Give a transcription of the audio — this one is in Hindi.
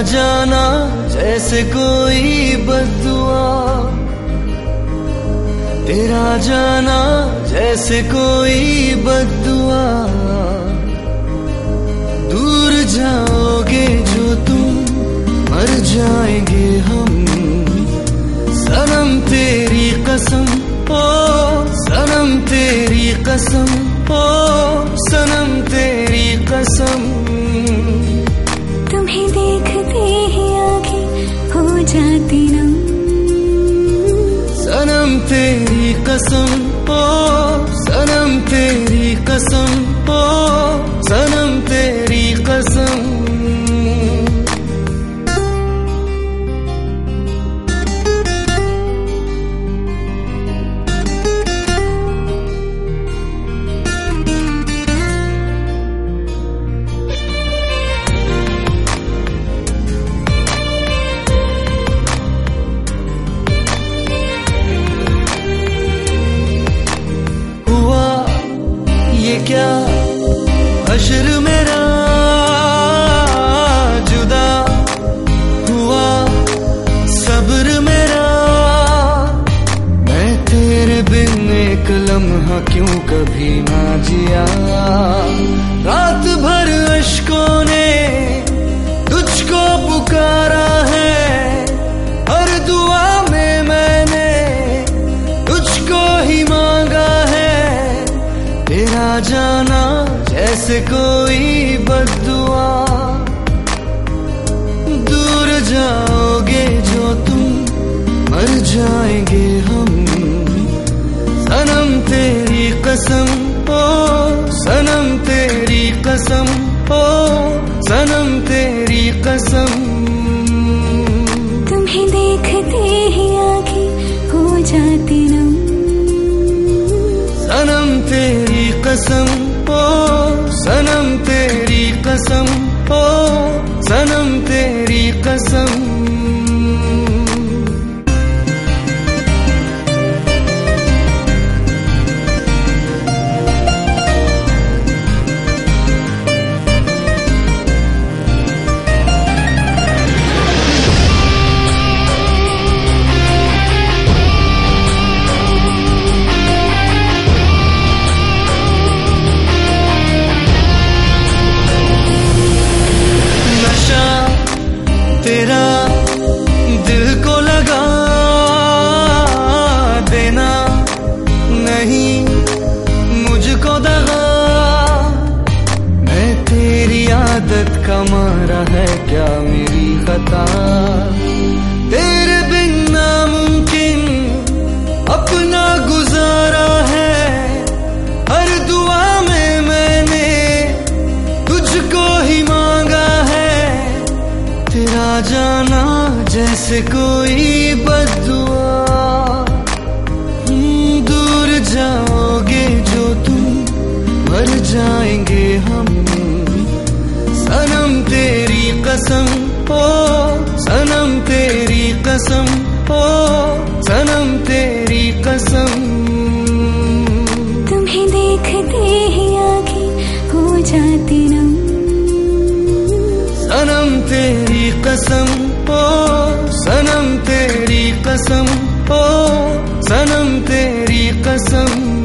जाना जैसे कोई बदुआ। तेरा जाना जैसे कोई बदुआ। दूर जाओगे जो तुम, मर जाएँगे हम। सनम तेरी कसम, ओ सनम तेरी कसम, ओ सनम तेरी कसम। कसम ओ लम्हा क्यों कभी ना जिया? रात भर अशकों ने तुझको पुकारा है। हर दुआ में मैंने तुझको ही मांगा है। तेरा जाना जैसे कोई बदुआ दूर जाओगे जो तुम, मर जाएँगे कसम। तुम्हें देखते ही आगे हो जाती नम। सनम तेरी कसम। आदत का मारा है क्या मेरी खता? तेरे बिन नामुमकिन अपना गुजारा है। हर दुआ में मैंने तुझको ही मांगा है। तेरा जाना जैसे कोई बदुआ दूर जाओगे जो तुम मर जाएँगे हम। ओ सनम तेरी कसम ओ सनम तेरी कसम। तुम्हें देखते ही आगे हो जाती नम। सनम तेरी कसम ओ सनम तेरी कसम ओ सनम तेरी कसम।